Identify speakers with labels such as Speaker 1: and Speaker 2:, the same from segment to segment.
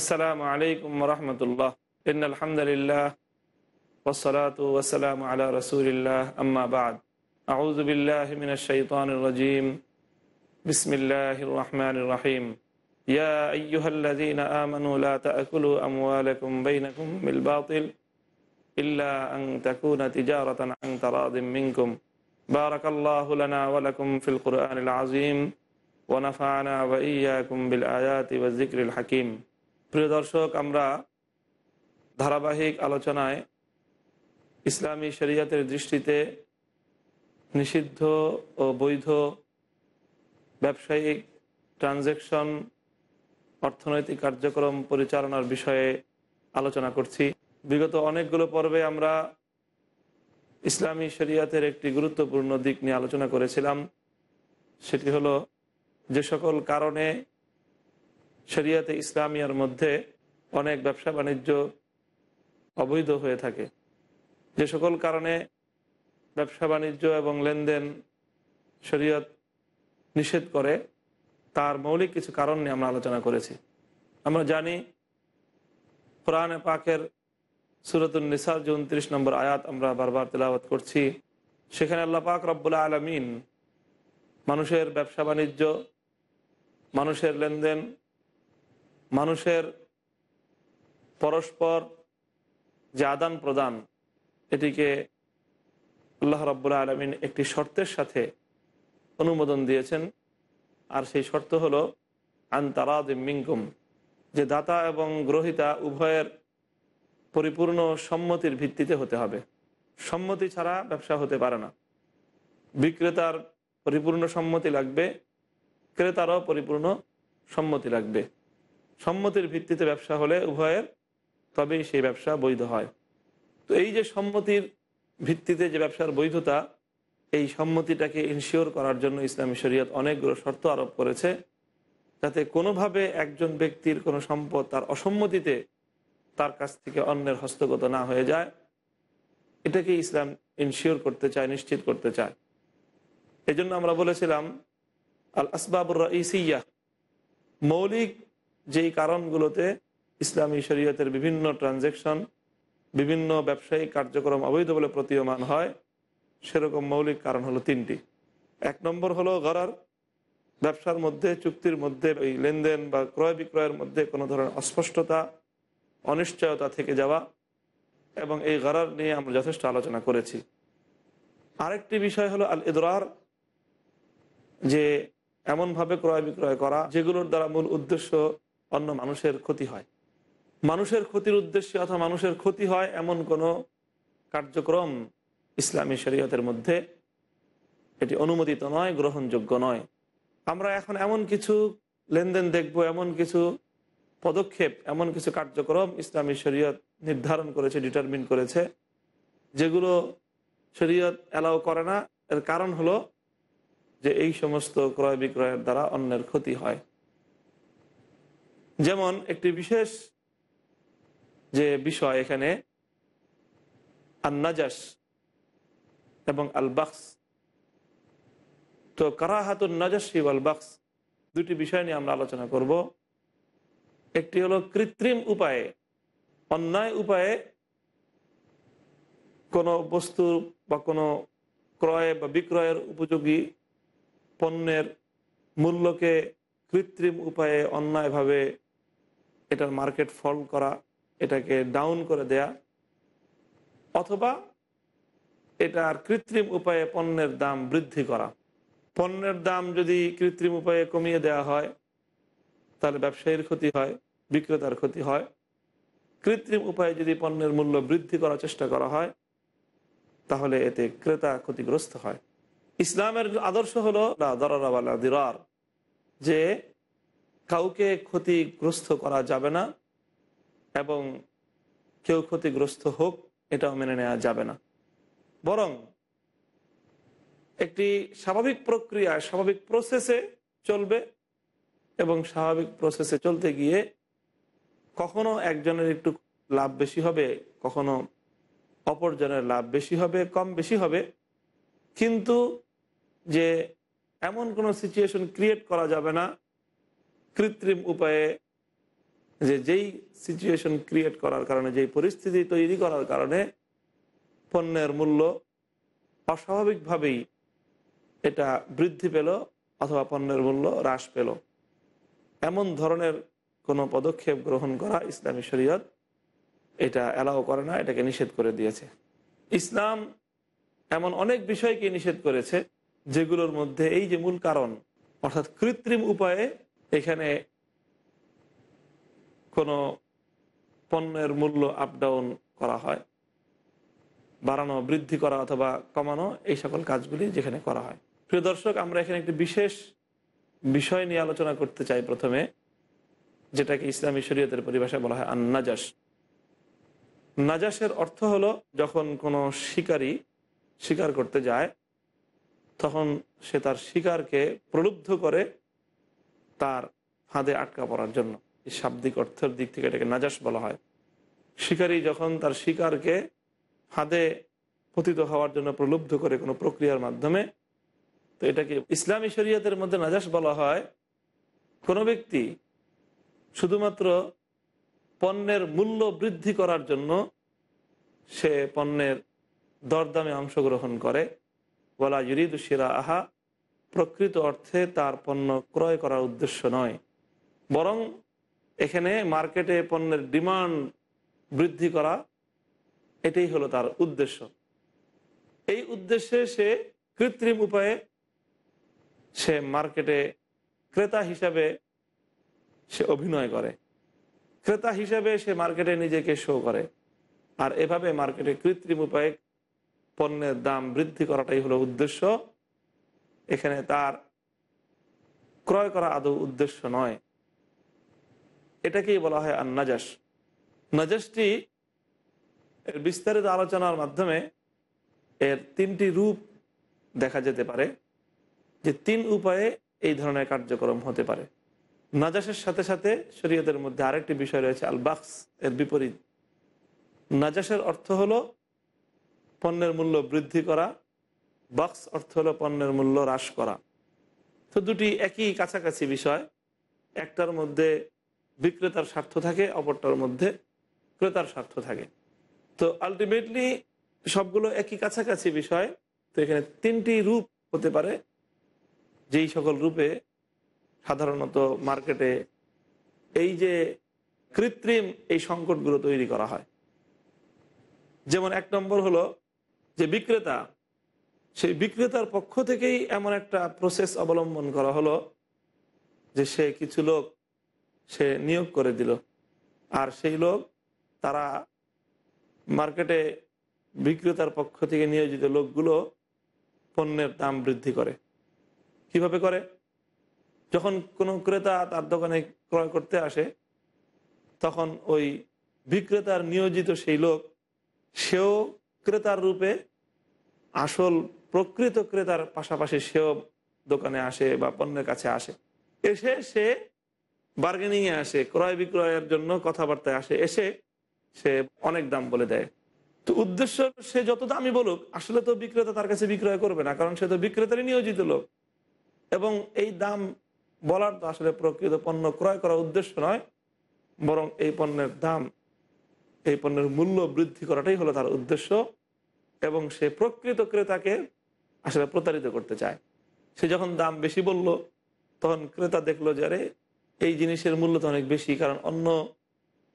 Speaker 1: السلام عليكم ورحمة الله. إن الحمد لله والصلاة والسلام على رسول الله. أما بعد أعوذ بالله من الشيطان الرجيم. بسم الله الرحمن الرحيم. يا أيها الذين آمنوا لا تأكلوا أموالكم بينكم بالباطل إلا أن تكون تجارة عن تراض منكم. بارك الله لنا ولكم في القرآن العظيم ونفعنا وإياكم بالآيات والذكر الحكيم. প্রিয় দর্শক, আমরা ধারাবাহিক আলোচনায় ইসলামী শরিয়াতের দৃষ্টিতে নিষিদ্ধ ও বৈধ ব্যবসায়িক ট্রানজ্যাকশন, অর্থনৈতিক কার্যক্রম পরিচালনার বিষয়ে আলোচনা করছি। বিগত অনেকগুলো পর্বে আমরা ইসলামী শরিয়াতের একটি গুরুত্বপূর্ণ দিক নিয়ে আলোচনা করেছিলাম। সেটি হলো যে সকল কারণে শরিয়াতে ইসলামিয়ার মধ্যে অনেক ব্যবসা বাণিজ্য অবৈধ হয়ে থাকে। যে সকল কারণে ব্যবসা বাণিজ্য এবং লেনদেন শরীয়ত নিষেধ করে, তার মৌলিক কিছু কারণ নিয়ে আমরা আলোচনা করেছি। আমরা জানি, কোরআনে পাকের সুরতুল নিসার যে উনত্রিশ নম্বর আয়াত আমরা বারবার তেলাওয়াত করছি, সেখানে আল্লাহ পাক রব্বুল্লা আলমিন মানুষের ব্যবসা বাণিজ্য, মানুষের লেনদেন মানুষের পরস্পর যে আদান প্রদান, এটিকে আল্লাহ রব্বুল্লা আলমিন একটি শর্তের সাথে অনুমোদন দিয়েছেন। আর সেই শর্ত হল আন্তারাদ মিঙ্কুম যে দাতা এবং গ্রহিতা উভয়ের পরিপূর্ণ সম্মতির ভিত্তিতে হতে হবে। সম্মতি ছাড়া ব্যবসা হতে পারে না। বিক্রেতার পরিপূর্ণ সম্মতি লাগবে, ক্রেতারও পরিপূর্ণ সম্মতি লাগবে। সম্মতির ভিত্তিতে ব্যবসা হলে উভয়ের তবেই সেই ব্যবসা বৈধ হয়। তো এই যে সম্মতির ভিত্তিতে যে ব্যবসার বৈধতা, এই সম্মতিটাকে ইনশিওর করার জন্য ইসলামী শরীয়ত অনেকগুলো শর্ত আরোপ করেছে, যাতে কোনোভাবে একজন ব্যক্তির কোনো সম্পদ তার অসম্মতিতে তার কাছ থেকে অন্যের হস্তগত না হয়ে যায় এটাকে ইসলাম ইনশিওর করতে চায়, নিশ্চিত করতে চায়। এজন্য আমরা বলেছিলাম আল আসবাবুর ইসিয়া মৌলিক যেই কারণগুলোতে ইসলামী শরীয়তের বিভিন্ন ট্রানজ্যাকশন বিভিন্ন ব্যবসায়িক কার্যক্রম অবৈধ বলে প্রতীয়মান হয়, সেরকম মৌলিক কারণ হলো তিনটি। এক নম্বর হলো গড়ার, ব্যবসার মধ্যে, চুক্তির মধ্যে, ওই লেনদেন বা ক্রয় বিক্রয়ের মধ্যে কোনো ধরনের অস্পষ্টতা, অনিশ্চয়তা থেকে যাওয়া এবং এই গড়ার নিয়ে আমরা যথেষ্ট আলোচনা করেছি। আরেকটি বিষয় হলো আল ইদরার যে এমনভাবে ক্রয় বিক্রয় করা, যেগুলোর দ্বারা মূল উদ্দেশ্য অন্য মানুষের ক্ষতি হয়। মানুষের ক্ষতির উদ্দেশ্যে অথবা মানুষের ক্ষতি হয় এমন কোনো কার্যক্রম ইসলামী শরীয়তের মধ্যে এটি অনুমোদিত নয়, গ্রহণযোগ্য নয়। আমরা এখন এমন কিছু লেনদেন দেখব, এমন কিছু পদক্ষেপ, এমন কিছু কার্যক্রম ইসলামী শরীয়ত নির্ধারণ করেছে ডিটারমিন করেছে, যেগুলো শরীয়ত অ্যালাউ করে না। এর কারণ হলো যে এই সমস্ত ক্রয় বিক্রয়ের দ্বারা অন্যের ক্ষতি হয়। যেমন একটি বিশেষ যে বিষয় এখানে আন্নাজাস এবং আলবাক্স তো কারাহাতুল নাজাসি আলবাক্স দুটি বিষয় নিয়ে আমরা আলোচনা করব। একটি হলো কৃত্রিম উপায়ে, অন্যায় উপায়ে কোনো বস্তু বা কোনো ক্রয় বা বিক্রয়ের উপযোগী পণ্যের মূল্যকে কৃত্রিম উপায়ে অন্যায়ভাবে এটার মার্কেট ফল করা, এটাকে ডাউন করে দেয়া, অথবা এটার কৃত্রিম উপায়ে পণ্যের দাম বৃদ্ধি করা। পণ্যের দাম যদি কৃত্রিম উপায়ে কমিয়ে দেওয়া হয়, তাহলে ব্যবসায়ীর ক্ষতি হয়, বিক্রেতার ক্ষতি হয়। কৃত্রিম উপায়ে যদি পণ্যের মূল্য বৃদ্ধি করার চেষ্টা করা হয়, তাহলে এতে ক্রেতা ক্ষতিগ্রস্ত হয়। ইসলামের আদর্শ হলো দিরার, যে কাউকে ক্ষতিগ্রস্ত করা যাবে না এবং কেউ ক্ষতিগ্রস্ত হোক এটাও মেনে নেওয়া যাবে না। বরং একটি স্বাভাবিক প্রক্রিয়া, স্বাভাবিক প্রসেসে চলবে এবং স্বাভাবিক প্রসেসে চলতে গিয়ে কখনো একজনের একটু লাভ বেশি হবে, কখনো অপরজনের লাভ বেশি হবে, কম বেশি হবে। কিন্তু যে এমন কোনো সিচুয়েশন ক্রিয়েট করা যাবে না কৃত্রিম উপায়ে যে যেই সিচুয়েশন ক্রিয়েট করার কারণে, যেই পরিস্থিতি তৈরি করার কারণে পণ্যের মূল্য অস্বাভাবিকভাবেই এটা বৃদ্ধি পেল অথবা পণ্যের মূল্য হ্রাস পেল। এমন ধরনের কোনো পদক্ষেপ গ্রহণ করা ইসলামী শরীয়ত এটা অ্যালাও করে না, এটাকে নিষেধ করে দিয়েছে। ইসলাম এমন অনেক বিষয়কে নিষেধ করেছে, যেগুলোর মধ্যে এই যে মূল কারণ, অর্থাৎ কৃত্রিম উপায়ে এখানে কোনো পণ্যের মূল্য আপ ডাউন করা হয়, বাড়ানো, বৃদ্ধি করা অথবা কমানো এই সকল কাজগুলি যেখানে করা হয়। প্রিয় দর্শক, আমরা এখানে একটি বিশেষ বিষয় নিয়ে আলোচনা করতে চাই প্রথমে, যেটাকে ইসলামী শরীয়তের পরিভাষায় বলা হয় আন্নাজাস নাজাসের অর্থ হলো, যখন কোনো শিকারী শিকার করতে যায়, তখন সে তার শিকারকে প্রলুব্ধ করে তার ফাঁদে আটকা পড়ার জন্য। এই শাব্দিক অর্থের দিক থেকে এটাকে নাজাস বলা হয়। শিকারী যখন তার শিকারকে ফাঁদে পতিত হওয়ার জন্য প্রলুব্ধ করে কোনো প্রক্রিয়ার মাধ্যমে, তো এটাকে ইসলামী শরীয়তের মধ্যে নাজাস বলা হয়, কোনো ব্যক্তি শুধুমাত্র পণ্যের মূল্য বৃদ্ধি করার জন্য সে পণ্যের দরদামে অংশগ্রহণ করে। বলা ইউরিদ আহা প্রকৃত অর্থে তার পণ্য ক্রয় করার উদ্দেশ্য নয়। বরং এখানে মার্কেটে পণ্যের ডিমান্ড বৃদ্ধি করা, এটাই হলো তার উদ্দেশ্য। এই উদ্দেশ্যে সে কৃত্রিম উপায়ে সে মার্কেটে ক্রেতা হিসাবে সে অভিনয় করে। ক্রেতা হিসাবে সে মার্কেটে নিজেকে শো করে। আর এভাবে মার্কেটে কৃত্রিম উপায়ে পণ্যের দাম বৃদ্ধি করাটাই হলো উদ্দেশ্য। এখানে তার ক্রয় করা আদৌ উদ্দেশ্য নয়। এটাকেই বলা হয় আর নাজাস নাজাসটি এর বিস্তারিত আলোচনার মাধ্যমে এর তিনটি রূপ দেখা যেতে পারে, যে তিন উপায়ে এই ধরনের কার্যক্রম হতে পারে। নাজাসের সাথে সাথে শরীয়তের মধ্যে আরেকটি বিষয় রয়েছে আল বাক্স এর বিপরীত। নাজাসের অর্থ হলো পণ্যের মূল্য বৃদ্ধি করা বাক্স অর্থ হলো পণ্যের মূল্য হ্রাস করা। তো দুটি একই কাছাকাছি বিষয়। একটার মধ্যে বিক্রেতার স্বার্থ থাকে, অপরটার মধ্যে ক্রেতার স্বার্থ থাকে। তো আলটিমেটলি সবগুলো একই কাছাকাছি বিষয়। তো এখানে তিনটি রূপ হতে পারে। যেই সকল রূপে সাধারণত মার্কেটে এই যে কৃত্রিম এই সংকটগুলো তৈরি করা হয়। যেমন এক নম্বর হলো যে বিক্রেতা সেই বিক্রেতার পক্ষ থেকেই এমন একটা প্রসেস অবলম্বন করা হলো যে সে কিছু লোক সে নিয়োগ করে দিল। আর সেই লোক তারা মার্কেটে বিক্রেতার পক্ষ থেকে নিয়োজিত লোকগুলো পণ্যের দাম বৃদ্ধি করে। কীভাবে করে? যখন কোনো ক্রেতা তার দোকানে ক্রয় করতে আসে, তখন ওই বিক্রেতার নিয়োজিত সেই লোক সেও ক্রেতার রূপে আসল প্রকৃত ক্রেতার পাশাপাশি সেও দোকানে আসে বা পণ্যের কাছে আসে। এসে সে বার্গেনিংয়ে আসে, ক্রয় বিক্রয়ের জন্য কথাবার্তায় আসে, এসে সে অনেক দাম বলে দেয়। তো উদ্দেশ্য সে যত দামি বলুক, আসলে তো বিক্রেতা তার কাছে বিক্রয় করবে না, কারণ সে তো বিক্রেতারই নিয়োজিত লোক। এবং এই দাম বলার তো আসলে প্রকৃত পণ্য ক্রয় করার উদ্দেশ্য নয়, বরং এই পণ্যের দাম, এই পণ্যের মূল্য বৃদ্ধি করাটাই হলো তার উদ্দেশ্য। এবং সে প্রকৃত ক্রেতাকে আসলে প্রতারিত করতে চায়। সে যখন দাম বেশি বলল, তখন ক্রেতা দেখল যে, আরে, এই জিনিসের মূল্য তো অনেক বেশি, কারণ অন্য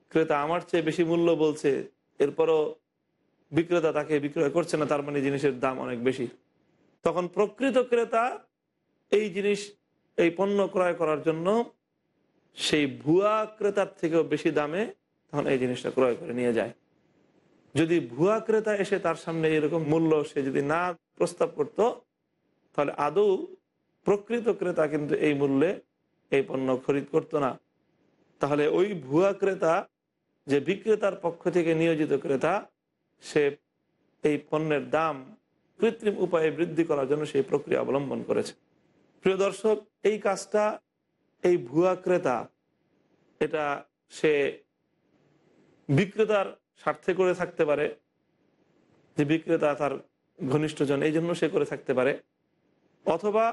Speaker 1: ক্রেতা আমার চেয়ে বেশি মূল্য বলছে, এরপরও বিক্রেতা তাকে বিক্রয় করছে না, তার মানে জিনিসের দাম অনেক বেশি। তখন প্রকৃত ক্রেতা এই জিনিস, এই পণ্য ক্রয় করার জন্য সেই ভুয়া ক্রেতার থেকেও বেশি দামে তখন এই জিনিসটা ক্রয় করে নিয়ে যায়। যদি ভুয়া ক্রেতা এসে তার সামনে এরকম মূল্য সে যদি না প্রস্তাব করত, তাহলে আদৌ প্রকৃত ক্রেতা কিন্তু এই মূল্যে এই পণ্য খরিদ করতো না। তাহলে ওই ভুয়া ক্রেতা, যে বিক্রেতার পক্ষ থেকে নিয়োজিত ক্রেতা, সে এই পণ্যের দাম কৃত্রিম উপায়ে বৃদ্ধি করার জন্য সেই প্রক্রিয়া অবলম্বন করেছে। প্রিয় দর্শক, এই কাজটা, এই ভুয়া ক্রেতা, এটা সে বিক্রেতার স্বার্থে করে থাকতে পারে। যে বিক্রেতা তার ঘনিষ্ঠজন এই জন্য সে করে থাকতে পারে। অথবা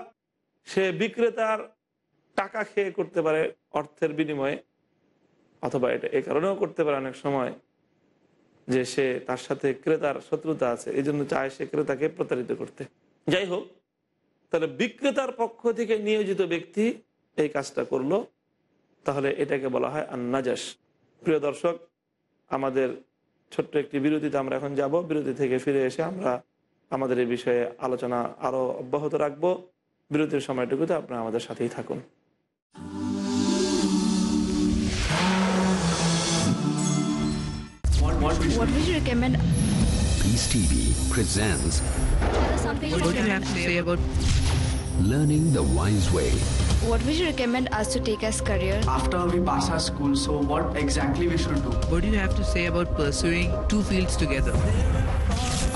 Speaker 1: সে বিক্রেতার টাকা খেয়ে করতে পারে অর্থের বিনিময়ে, অথবা এটা এ কারণেও করতে পারে অনেক সময় যে সে তার সাথে ক্রেতার শত্রুতা আছে, এই জন্য চায় সে ক্রেতাকে প্রতারিত করতে। যাই হোক, তাহলে বিক্রেতার পক্ষ থেকে নিয়োজিত ব্যক্তি এই কাজটা করল। তাহলে এটাকে বলা হয় আন্নাজাস প্রিয় দর্শক, আমাদের ছোট্ট একটি বিরতিতে আমরা এখন যাব। বিরতি থেকে ফিরে এসে আমরা আমাদের এই বিষয়ে আলোচনা আরও অব্যাহত রাখব বিরতির সময়টুকুতে আপনারা আমাদের সাথেই থাকুন
Speaker 2: What would you recommend?
Speaker 3: Peace TV presents
Speaker 4: What do you have to say about
Speaker 3: Learning the Wise Way.
Speaker 2: What would you recommend us to take as career?
Speaker 5: after we pass our school so what exactly we should do
Speaker 4: what do you have to say about pursuing two fields together?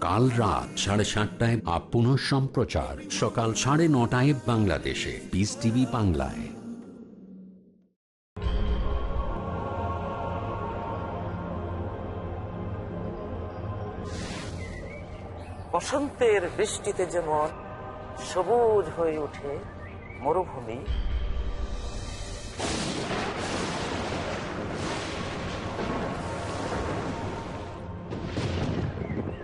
Speaker 3: কাল রাত সাড়ে সাতটায় up পুনঃ সম্প্রচার। সকাল সাড়ে নটায় বাংলাদেশে। পিস টিভি বাংলায়।
Speaker 6: বসন্তের বৃষ্টিতে যেমন সবুজ হয়ে ওঠে মরুভূমি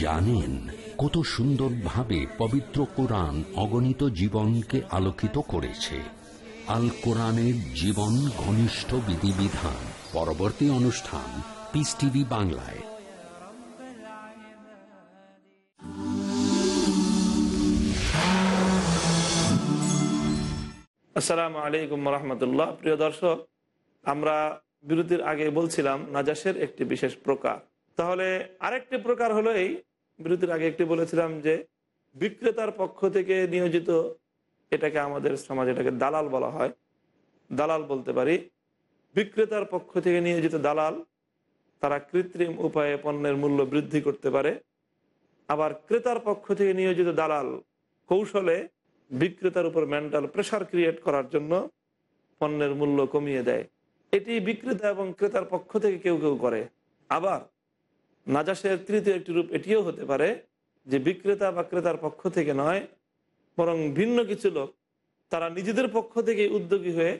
Speaker 3: জানেন কত সুন্দরভাবে পবিত্র কোরআন অগণিত জীবনকে আলোকিত করেছে। আল কোরআনের জীবন ঘনিষ্ঠ বিধিবিধান। পরবর্তী অনুষ্ঠান পিস টিভি বাংলায়।
Speaker 1: আসসালামু আলাইকুম রহমতুল্লাহ। প্রিয় দর্শক, আমরা বিরতির আগে বলছিলাম নাজাসের একটি বিশেষ প্রকার। তাহলে আরেকটি প্রকার হলো এই, বিরতির আগে একটি বলেছিলাম যে, বিক্রেতার পক্ষ থেকে নিয়োজিত এটাকে আমাদের সমাজে এটাকে দালাল বলা হয়। দালাল বলতে পারি। বিক্রেতার পক্ষ থেকে নিয়োজিত দালাল, তারা কৃত্রিম উপায়ে পণ্যের মূল্য বৃদ্ধি করতে পারে। আবার ক্রেতার পক্ষ থেকে নিয়োজিত দালাল কৌশলে বিক্রেতার উপর মেন্টাল প্রেশার ক্রিয়েট করার জন্য পণ্যের মূল্য কমিয়ে দেয়। এটি বিক্রেতা এবং ক্রেতার পক্ষ থেকে কেউ কেউ করে। আবার নাজাসের তৃতীয় একটি রূপ এটিও হতে পারে যে বিক্রেতা বা ক্রেতার পক্ষ থেকে নয়, বরং ভিন্ন কিছু লোক তারা নিজেদের পক্ষ থেকে উদ্যোগী হয়ে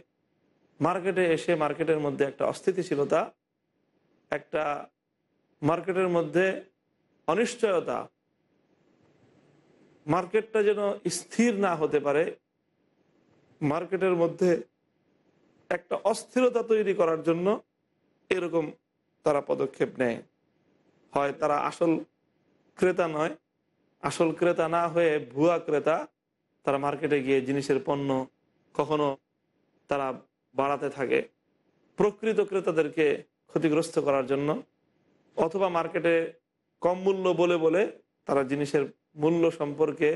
Speaker 1: মার্কেটে এসে মার্কেটের মধ্যে একটা অস্থিতিশীলতা, একটা মার্কেটের মধ্যে অনিশ্চয়তা মার্কেটটা যেন স্থির না হতে পারে, মার্কেটের মধ্যে একটা অস্থিরতা তৈরি করার জন্য এরকম তারা পদক্ষেপ নেয়। হয় তারা আসল ক্রেতা নয়, আসল ক্রেতা না হয়ে ভুয়া ক্রেতা তারা মার্কেটে গিয়ে জিনিসের পণ্য কখনো তারা বাড়াতে থাকে। প্রকৃত ক্রেতাদেরকে ক্ষতিগ্রস্ত করার জন্য অথবা মার্কেটে কম মূল্য বলে বলে তারা জিনিসের মূল্য সম্পর্কে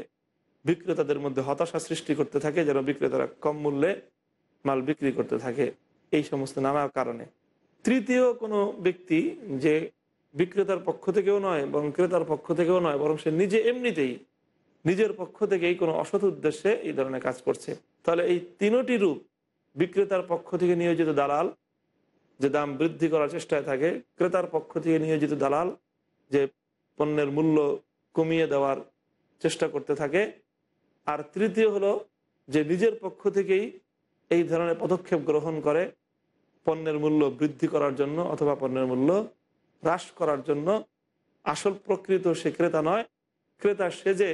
Speaker 1: বিক্রেতাদের মধ্যে হতাশা সৃষ্টি করতে থাকে, যেন বিক্রেতারা কম মূল্যে মাল বিক্রি করতে থাকে, এই সমস্ত নানা কারণে। তৃতীয় কোনো ব্যক্তি যে বিক্রেতার পক্ষ থেকেও নয় এবং ক্রেতার পক্ষ থেকেও নয়, বরং সে নিজে এমনিতেই নিজের পক্ষ থেকেই কোনো অসৎ উদ্দেশ্যে এই ধরনের কাজ করছে। তাহলে এই তিনোটি রূপ বিক্রেতার পক্ষ থেকে নিয়োজিত দালাল, যে দাম বৃদ্ধি করার চেষ্টায় থাকে, ক্রেতার পক্ষ থেকে নিয়োজিত দালাল, যে পণ্যের মূল্য কমিয়ে দেওয়ার চেষ্টা করতে থাকে। আর তৃতীয় হলো যে নিজের পক্ষ থেকেই এই ধরনের পদক্ষেপ গ্রহণ করে পণ্যের মূল্য বৃদ্ধি করার জন্য অথবা পণ্যের মূল্য হ্রাস করার জন্য। আসল প্রকৃত সে ক্রেতা নয়, ক্রেতা সেজে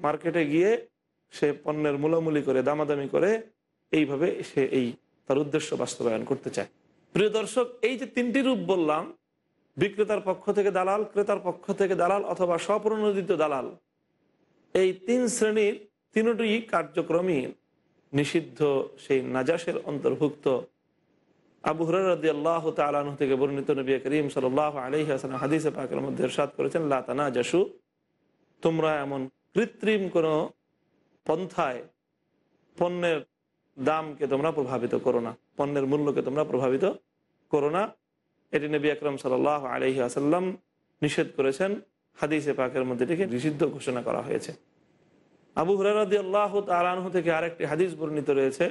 Speaker 1: মার্কেটে গিয়ে সে পণ্যের মূলামূলি করে, দামাদামি করে এইভাবে সে এই তার উদ্দেশ্য বাস্তবায়ন করতে চায়। প্রিয় দর্শক, এই যে তিনটি রূপ বললাম, বিক্রেতার পক্ষ থেকে দালাল, ক্রেতার পক্ষ থেকে দালাল অথবা স্বপ্রণোদিত দালাল এই তিন শ্রেণির তিনটি কার্যক্রমই নিষিদ্ধ সেই নাজাসের অন্তর্ভুক্ত। আবু হরদি আল্লাহ তালু থেকে বর্ণিত নবী করিম সাল আলহি হাসান হাদিসে পাকের মধ্যে এরশাদ করেছেন লাতানা জাসু তোমরা এমন কৃত্রিম কোনো পন্থায় পণ্যের দামকে তোমরা প্রভাবিত করো না, পণ্যের মূল্যকে তোমরা প্রভাবিত করো না। এটি নবী আকরম সাল আলহি আসাল্লাম নিষেধ করেছেন। হাদিসে পাকের মধ্যে এটিকে নিষিদ্ধ ঘোষণা করা হয়েছে। আবু হরারদি আল্লাহ তালানহ থেকে আরেকটি হাদিস বর্ণিত রয়েছে,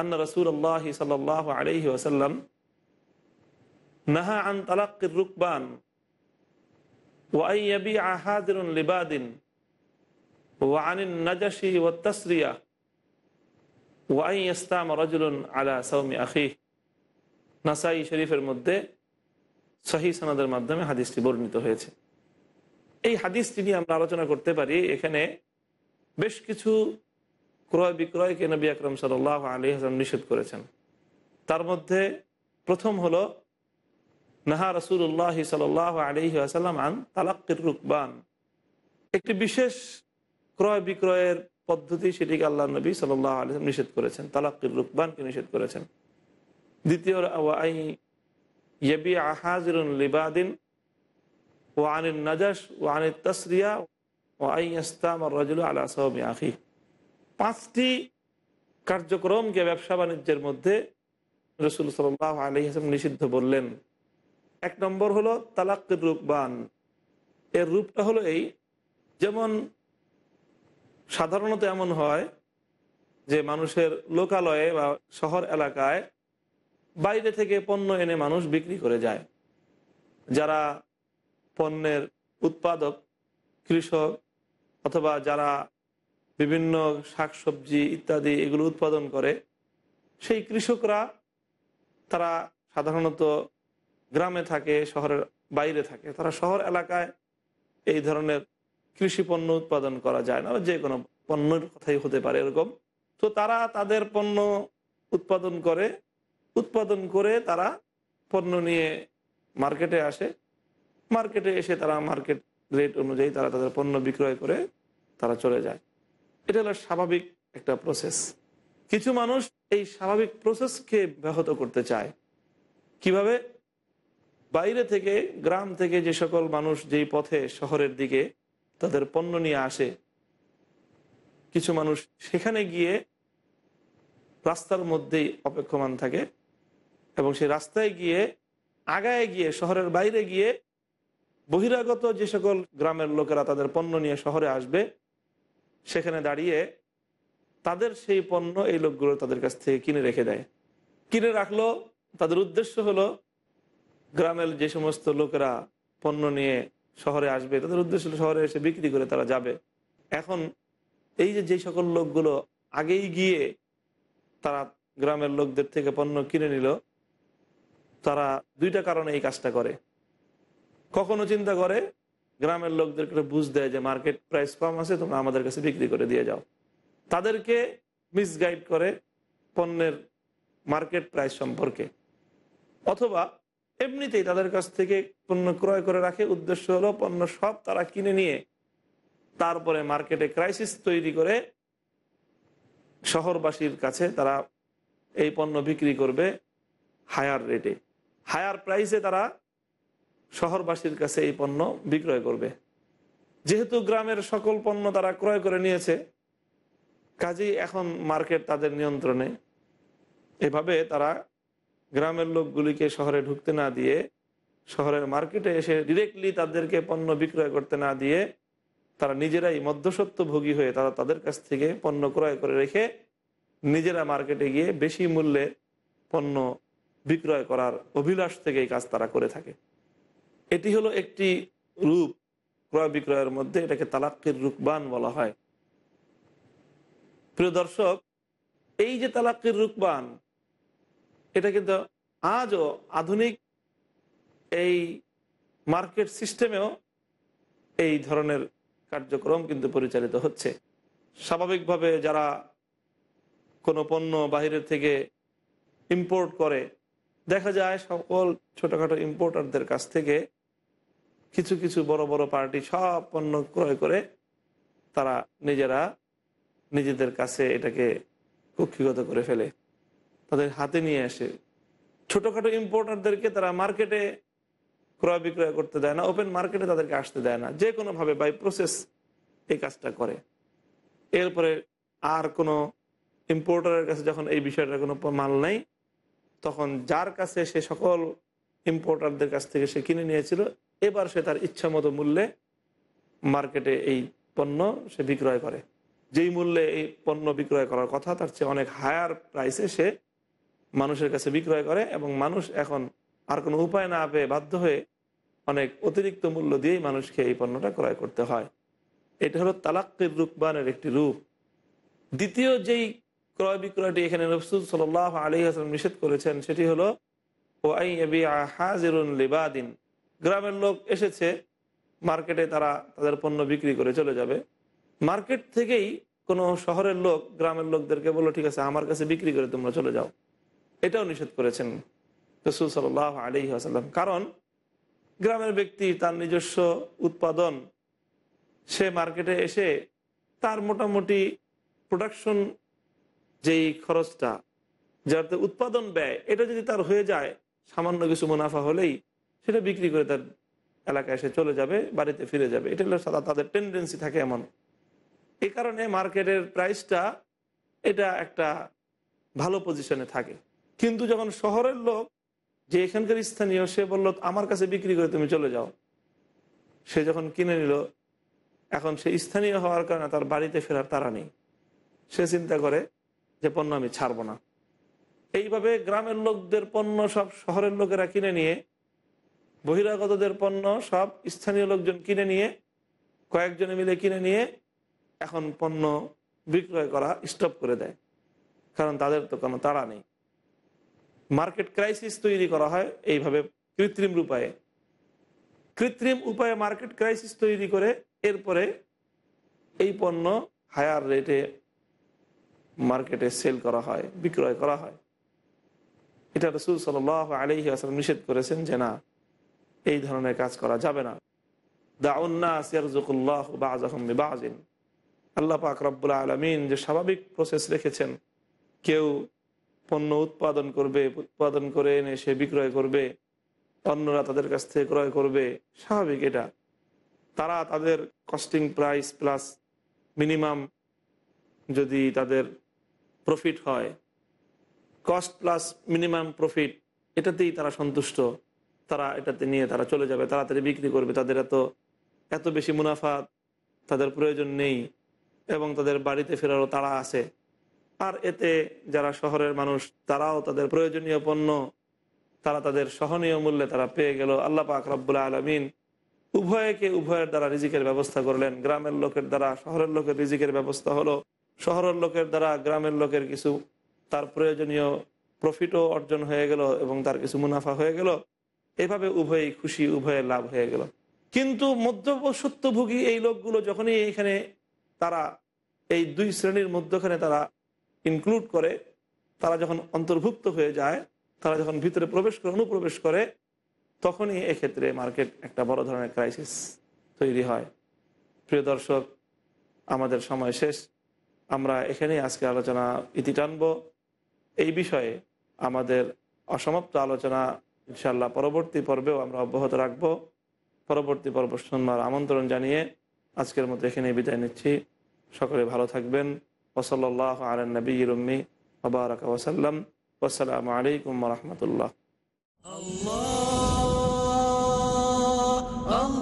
Speaker 1: আন্না রসুল আল্লাহ সাল আলহি আসাল্লাম নাহা আন রুকবান ওয়াইয়াবি লিবাদিন ওয়ানিন নাজাসি ও তসরিয়া ওয়াই ইস্তাম রজুলুন আলা সৌমি আখি নাসাই শরীফের মধ্যে সহি সনদের মাধ্যমে হাদিসটি বর্ণিত হয়েছে। এই হাদিসটি নিয়ে আমরা আলোচনা করতে পারি, এখানে বেশ কিছু ক্রয় বিক্রয়কে নবী আকরম সাল আলী হাসান নিষেধ করেছেন। তার মধ্যে প্রথম হলো, নাহা রসুল্লাহ সাল আলহি আসাল্লাম আন তালাক্কির রুকবান। একটি বিশেষ ক্রয় বিক্রয়ের পদ্ধতি সেটিকে আল্লাহ নবী সাল্লাহ আলহাম নিষেধ করেছেন, তালাক্কির রুকবানকে নিষেধ করেছেন। দ্বিতীয় I লিবাদিন O Anil নাজাস O Anil তসরিয়া O I ইস্তাম রাজুল আলা সাহমি আখি। পাঁচটি কার্যক্রমকে ব্যবসা বাণিজ্যের মধ্যে রসুল সাল্লাহ আলি হাসলাম নিষিদ্ধ বললেন। এক নম্বর হলো তালাক্কির রূপবান। এর রূপটা হলো এই, যেমন সাধারণত এমন হয় যে মানুষের লোকালয়ে বা শহর এলাকায় বাইরে থেকে পণ্য এনে মানুষ বিক্রি করে যায়। যারা পণ্যের উৎপাদক, কৃষক অথবা যারা বিভিন্ন শাকসবজি ইত্যাদি এগুলো উৎপাদন করে, সেই কৃষকরা তারা সাধারণত গ্রামে থাকে, শহরের বাইরে থাকে। তারা শহর এলাকায় এই ধরনের কৃষি পণ্য উৎপাদন করা যায় না যে কোনো পণ্যের কথাই হতে পারে এরকম। তো তারা তাদের পণ্য উৎপাদন করে উৎপাদন করে তারা পণ্য নিয়ে মার্কেটে আসে। মার্কেটে এসে তারা মার্কেট রেট অনুযায়ী তারা তাদের পণ্য বিক্রয় করে তারা চলে যায়। এটা হলো স্বাভাবিক একটা প্রসেস কিছু মানুষ এই স্বাভাবিক প্রসেসকে ব্যাহত করতে চায়। কীভাবে? বাইরে থেকে, গ্রাম থেকে যে সকল মানুষ যেই পথে শহরের দিকে তাদের পণ্য নিয়ে আসে, কিছু মানুষ সেখানে গিয়ে রাস্তার মধ্যেই অপেক্ষমান থাকে এবং সেই রাস্তায় গিয়ে আগায় গিয়ে, শহরের বাইরে গিয়ে বহিরাগত যে সকল গ্রামের লোকেরা তাদের পণ্য নিয়ে শহরে আসবে, সেখানে দাঁড়িয়ে তাদের সেই পণ্য এই লোকগুলো তাদের কাছ থেকে কিনে রেখে দেয়। কিনে রাখল, তাদের উদ্দেশ্য হলো গ্রামের যে সমস্ত লোকেরা পণ্য নিয়ে শহরে আসবে, তাদের উদ্দেশ্য হলো শহরে এসে বিক্রি করে তারা যাবে। এখন এই যে যে সকল লোকগুলো আগেই গিয়ে তারা গ্রামের লোকদের থেকে পণ্য কিনে নিল, তারা দুইটা কারণে এই কাজটা করে। কখনো চিন্তা করে? গ্রামের লোকদেরকে বুঝ দেয় যে মার্কেট প্রাইস কম আছে, তোমরা আমাদের কাছে বিক্রি করে দিয়ে যাও। তাদেরকে মিসগাইড করে পণ্যের মার্কেট প্রাইস সম্পর্কে। অথবা এমনিতেই তাদের কাছ থেকে পণ্য ক্রয় করে রাখে। উদ্দেশ্য হলো পণ্য সব তারা কিনে নিয়ে তারপরে মার্কেটে ক্রাইসিস তৈরি করে শহরবাসীর কাছে তারা এই পণ্য বিক্রি করবে হায়ার রেটে হায়ার প্রাইসে তারা শহরবাসীর কাছে এই পণ্য বিক্রয় করবে। যেহেতু গ্রামের সকল পণ্য তারা ক্রয় করে নিয়েছে, কাজেই এখন মার্কেট তাদের নিয়ন্ত্রণে। এভাবে তারা গ্রামের লোকগুলিকে শহরে ঢুকতে না দিয়ে, শহরের মার্কেটে এসে ডিরেক্টলি তাদেরকে পণ্য বিক্রয় করতে না দিয়ে, তারা নিজেরাই মধ্যসত্ত্বভোগী হয়ে তারা তাদের কাছ থেকে পণ্য ক্রয় করে রেখে নিজেরা মার্কেটে গিয়ে বেশি মূল্যে পণ্য বিক্রয় করার অভিলাষ থেকে এই কাজ তারা করে থাকে। এটি হলো একটি রূপ ক্রয় বিক্রয়ের মধ্যে এটাকে তালাক্কির রুকবান বলা হয়। প্রিয় দর্শক, এই যে তালাক্কির রুকবান এটা কিন্তু আজও আধুনিক এই মার্কেট সিস্টেমেও এই ধরনের কার্যক্রম কিন্তু পরিচালিত হচ্ছে। স্বাভাবিকভাবে যারা কোনো পণ্য বাহিরের থেকে ইম্পোর্ট করে, দেখা যায় সকল ছোটোখাটো ইম্পোর্টারদের কাছ থেকে কিছু কিছু বড় বড় পার্টি সব পণ্য ক্রয় করে তারা নিজেরা নিজেদের কাছে এটাকে কক্ষিগত করে ফেলে। তাদের হাতে নিয়ে আসে। ছোটোখাটো ইম্পোর্টারদেরকে তারা মার্কেটে ক্রয় বিক্রয় করতে দেয় না ওপেন মার্কেটে তাদেরকে আসতে দেয় না। যে কোনোভাবে বাই প্রসেস এই কাজটা করে। এরপরে আর কোনো ইম্পোর্টারের কাছে যখন এই বিষয়টার কোনো মাল নেই, তখন যার কাছে সে সকল ইম্পোর্টারদের কাছ থেকে সে কিনে নিয়েছিল এবার সে তার ইচ্ছা মতো মূল্যে মার্কেটে এই পণ্য সে বিক্রয় করে। যেই মূল্যে এই পণ্য বিক্রয় করার কথা, তার চেয়ে অনেক হায়ার প্রাইসে সে মানুষের কাছে বিক্রয় করে এবং মানুষ এখন আর কোনো উপায় না পেয়ে বাধ্য হয়ে অনেক অতিরিক্ত মূল্য দিয়েই মানুষকে এই পণ্যটা ক্রয় করতে হয়। এটা হলো তালাক্কির রূপবানের একটি রূপ। দ্বিতীয় যেই ক্রয় বিক্রয়টি এখানে রসুল সাল আলী হাসলাম নিষেধ করেছেন, সেটি হলো ও আই হাজিরুন লিবাদিন। গ্রামের লোক এসেছে, মার্কেটে তারা তাদের পণ্য বিক্রি করে চলে যাবে। মার্কেট থেকেই কোনো শহরের লোক, গ্রামের লোকদেরকে বলল, ঠিক আছে, আমার কাছে বিক্রি করে তোমরা চলে যাও। এটাও নিষেধ করেছেন রসুল সাল আলী আসাল্লাম কারণ গ্রামের ব্যক্তি তার নিজস্ব উৎপাদন, সে মার্কেটে এসে তার মোটামুটি প্রোডাকশন যেই খরচটা, যাতে উৎপাদন ব্যয়, এটা যদি তার হয়ে যায়, সামান্য কিছু মুনাফা হলেই সেটা বিক্রি করে তার এলাকায় এসে চলে যাবে, বাড়িতে ফিরে যাবে। এটা হলো সাদা, তাদের টেন্ডেন্সি থাকে এমন। এই কারণে মার্কেটের প্রাইসটা এটা একটা ভালো পজিশনে থাকে। কিন্তু যখন শহরের লোক যে এখানকার স্থানীয়, সে বলল, আমার কাছে বিক্রি করে তুমি চলে যাও। সে যখন কিনে নিল, এখন সে স্থানীয় হওয়ার কারণে তার বাড়িতে ফেরার তারা নেই। সে চিন্তা করে যে পণ্য আমি ছাড়বো না। এইভাবে গ্রামের লোকদের পণ্য সব শহরের লোকেরা কিনে নিয়ে বহিরাগতদের পণ্য সব স্থানীয় লোকজন কিনে নিয়ে, কয়েকজনে মিলে কিনে নিয়ে এখন পণ্য বিক্রয় করা স্টপ করে দেয়। কারণ তাদের তো কোনো তাড়া নেই। মার্কেট ক্রাইসিস তৈরি করা হয় এইভাবে কৃত্রিম রূপায়ে। কৃত্রিম উপায়ে মার্কেট ক্রাইসিস তৈরি করে এরপরে এই পণ্য হায়ার রেটে মার্কেটে সেল করা হয়, বিক্রয় করা হয়। এটা রসুল সাল আলহি আসলাম নিষেধ করেছেন যে না এই ধরনের কাজ করা যাবে না। আল্লাহ পাক রব্বুল আলমিন যে স্বাভাবিক প্রসেস রেখেছেন, কেউ পণ্য উৎপাদন করবে, উৎপাদন করে এনে সে বিক্রয় করবে, অন্যরা তাদের কাছ থেকে ক্রয় করবে, স্বাভাবিক এটা। তারা তাদের কস্টিং প্রাইস প্লাস মিনিমাম যদি তাদের প্রফিট হয় কস্ট প্লাস মিনিমাম প্রফিট এটাতেই তারা সন্তুষ্ট। তারা এটাতে নিয়ে তারা চলে যাবে, তাড়াতাড়ি বিক্রি করবে, তাদের এত এত বেশি মুনাফা তাদের প্রয়োজন নেই এবং তাদের বাড়িতে ফেরারও তারা আছে। আর এতে যারা শহরের মানুষ, তারাও তাদের প্রয়োজনীয় পণ্য, তারা তাদের সহনীয় মূল্যে তারা পেয়ে গেল। আল্লাহ পাক রব্বুল্লা আলমিন উভয়কে উভয়ের দ্বারা রিজিকের ব্যবস্থা করলেন। গ্রামের লোকের দ্বারা, শহরের লোকের রিজিকের ব্যবস্থা হলো, শহরের লোকের দ্বারা গ্রামের লোকের কিছু তার প্রয়োজনীয় প্রফিটও অর্জন হয়ে গেল এবং তার কিছু মুনাফা হয়ে গেল। এভাবে উভয়ই খুশি উভয়ের লাভ হয়ে গেল। কিন্তু মধ্যসত্যভোগী এই লোকগুলো যখনই এইখানে তারা এই দুই শ্রেণির মধ্যখানে তারা ইনক্লুড করে, তারা যখন অন্তর্ভুক্ত হয়ে যায়, তারা যখন ভিতরে প্রবেশ করে, অনুপ্রবেশ করে, তখনই এক্ষেত্রে মার্কেট একটা বড় ধরনের ক্রাইসিস তৈরি হয়। প্রিয় দর্শক, আমাদের সময় শেষ। আমরা এখানেই আজকে আলোচনা ইতি টানব। এই বিষয়ে আমাদের অসমাপ্ত আলোচনা ইনশাআল্লাহ পরবর্তী পর্বেও আমরা অব্যাহত রাখব। পরবর্তী পর্ব শুনবার আমন্ত্রণ জানিয়ে আজকের মতো এখানে বিদায় নিচ্ছি। সকলে ভালো থাকবেন। ওসল্লাহ আল নবী রুম্মি আবারক ওসাল্লাম আসসালামু আলাইকুম রহমতুল্লাহ।
Speaker 3: কোথা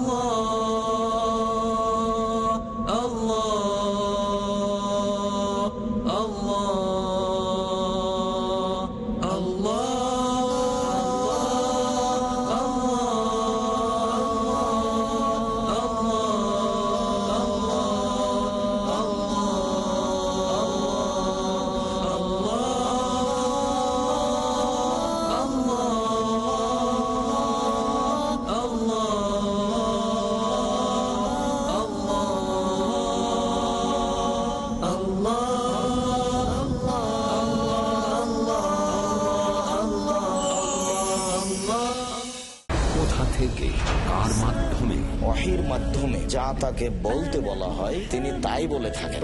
Speaker 7: তাকে বলতে বলা হয় তিনি তাই বলে থাকেন।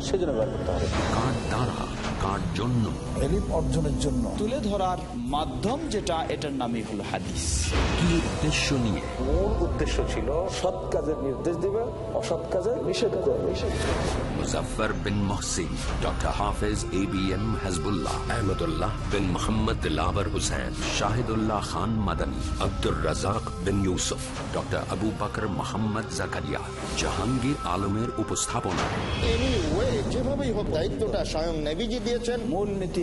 Speaker 3: সেই কার দ্বারা কার জন্য?
Speaker 7: এলিম অর্জনের জন্য। তুলে ধরার মাধ্যম যেটা এটার নামই হলো হাদিস।
Speaker 3: কি উদ্দেশ্য নিয়ে?
Speaker 7: মূল উদ্দেশ্য ছিল সৎ কাজের নির্দেশ দিবে অসৎ কাজের নিষেধ করবে
Speaker 3: bin Mohsin doctor Hafez A B M Hajbullah Ahmadullah bin Mohammad Dilawar Hussain Shahidullah Khan Madani Abdur Razzak bin Yusuf doctor Abu Bakar Mohammad Zakaria Jahangir আলমের উপস্থাপনা।
Speaker 8: যেভাবেই হোক দায়িত্বটা স্বয়ং নেভিজি দিয়েছেন।
Speaker 7: মূল নীতি